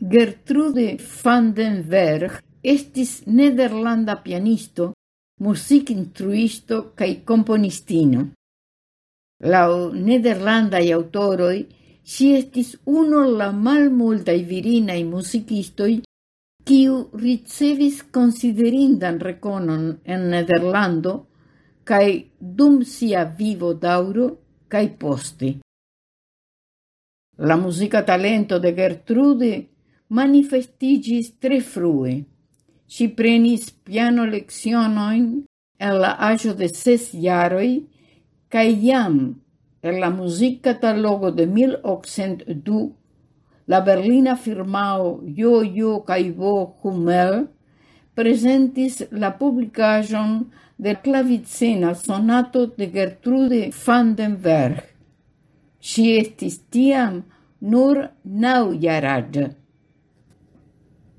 Gertrude van den Berg estis nederlanda pianisto, music instruisto cae componistino. Lau nederlandai autoroi, si estis uno la malmultaj virinai musicistoi quiu ricevis considerindan reconon en Nederlando cae dum sia vivo dauro cae poste. La musica talento de Gertrude manifestigis tre frue. Si prenis piano leccionoin el la agio de ses jaroi, cae iam en la music catalogo de 1802 la berlina firmao Yo-Yo Caibo Hummel presentis la publicajon de clavicena sonato de Gertrude van den Berg. Si estis tiam nur nau jaraĝa.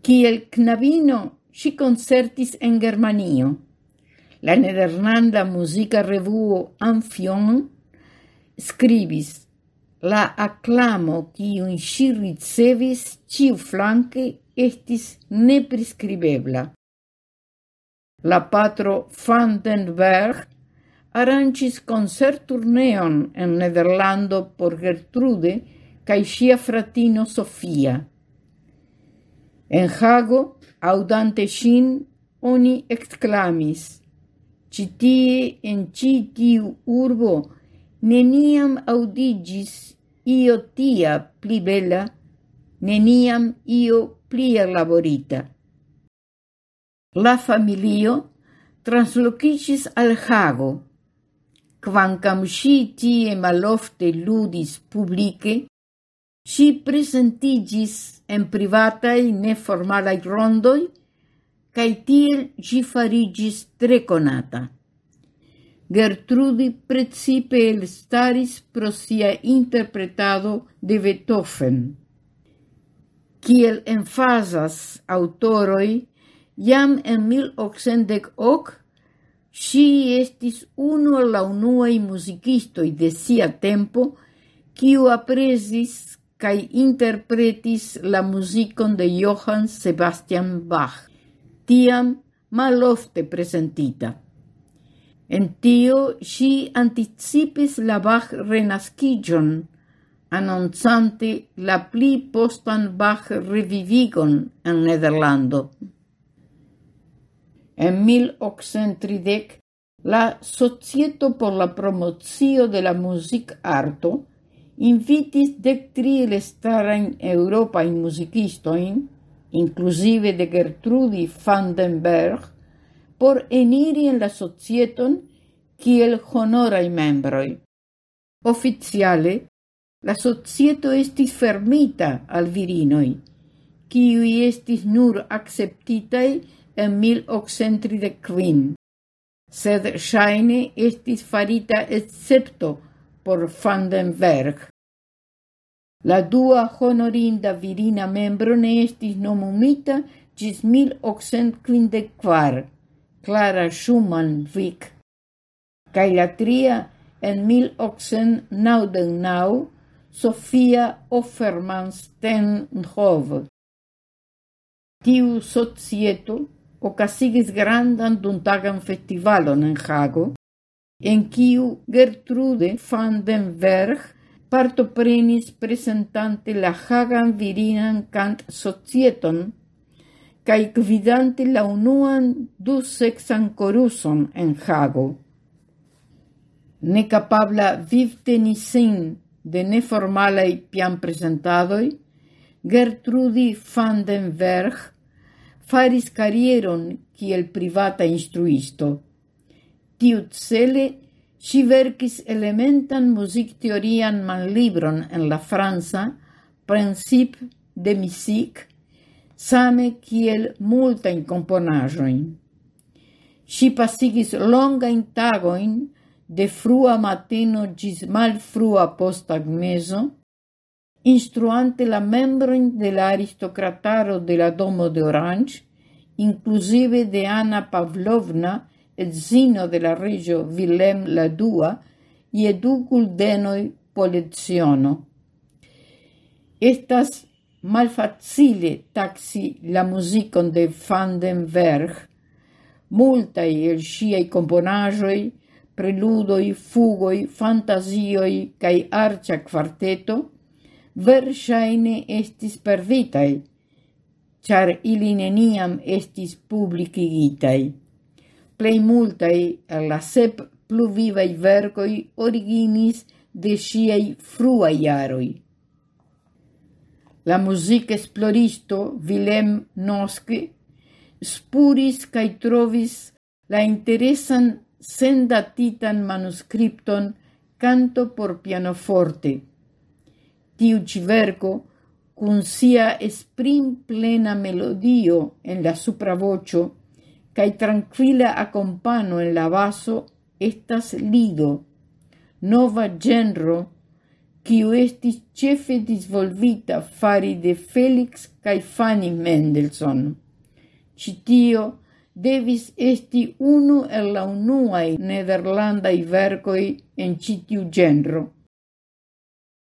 Kiel knabino, si concertis en Germanio. La nederlanda musica revuo Anfion scribis la aclamo kiun si ricevis flanque estis nepriskribebla. La patro Vandenberg arancis concerturneon en Nederlando por Gertrude cae sia fratino Sofia. En Hago, audante sin, oni exclamis, citie en citiu urbo, neniam audigis io tia pli bella, neniam io pli laborita." La familio translocicis al Hago. Quancam si tie malofte ludis publice, Si presentigis en privatai neformalai rondoi, cae tiel si farigis tre conata. Gertrudi precipe el staris pro sia interpretado de Beethoven. Kiel enfasas autoroi, jam en 1808 si estis uno la unuei musicistoi de sia tempo, kiu apresis kai interpretis la musicon de Johann Sebastian Bach, tiam malofte presentita. En tio si anticipis la Bach renascigion, annonzante la pli postan Bach-revivigon en Nederlando. En 1830 la Societo por la Promocio de la Music Arto invitis dec tri elestarain europain musicistoin, inclusive de Gertrudi Vandenberg, por eniri en la societon kiel honorai membroi. Oficiale, la societo estis fermita al virinoi, kiui estis nur acceptitai en 1835, sed shaine estis farita excepto por Vandenberg. La dua honorinda virina membro ne estis nomumita gis 1854, Clara Schumann-Wick, cae la tria en 1899, Sofia Offermann-Stenhove. Tiu societo ocasigis grandan duntagan festivalon en Hago, en kiu Gertrude van den Berg partoprenis presentante la Hagan virinan kant-societon kaj gvidante la unuan du-seksan koruson en Hago. Nekapabla vivteni sin de neformalaj pian-prezentadoj, Gertrudi van den Berg faris karieron kiel privata instruisto. Tiu cele si verkis elementan music teorian man libron en la Franza, Princip de Musique, same kiel multajn componajoin. Si pasigis longajn tagoin de frua mateno gis post posttagmezo, instruante la membroin de la aristocrataro de la Domo de Orange, inclusive de Anna Pavlovna, et zino de la regio Willem la dua, je du guldenoi poliziono. Estas malfacile taxi la musicon de Vandenberg, multai el sciai componajoi, preludoi, fugoi, fantasioi cae arcia quarteto, versaine estis perditai, char ili neniam estis publicigitai. Plei multai el la sep pluvivai vercoi originis de sciai fruai iaroi. La musica esploristo Willem Noske spuris cae trovis la interesan sendatitan manuscripton canto por pianoforte. Tiu ci verco, cun sia esprim plena melodio en la supravocio, cae tranquila accompano en la vaso estas lido, nova genro, kiu estis cefe disvolvita fari de Felix cae Fanny Mendelssohn. Citio devis esti unu el la unuae nederlandai vercoi en citiu genro.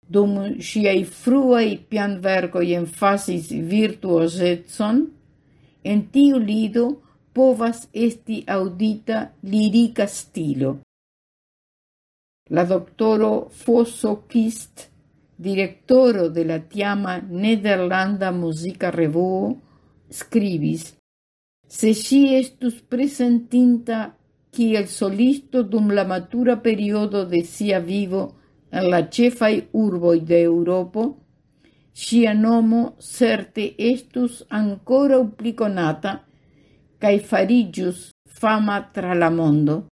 Dum siai fruai pianvercoi enfasis virtuosetson, en tiu lido povas esti audita lirica stilo. La doctoro Fosso Kist, directoro de la tiama Nederlanda Musica Revuo, scribis Se si estus presentinta kiel solisto dum la matura periodo de sia vivo en la cefai urboi de Europo, sia nomo certe estus ancora upliconata cae farigius fama tra la mondo.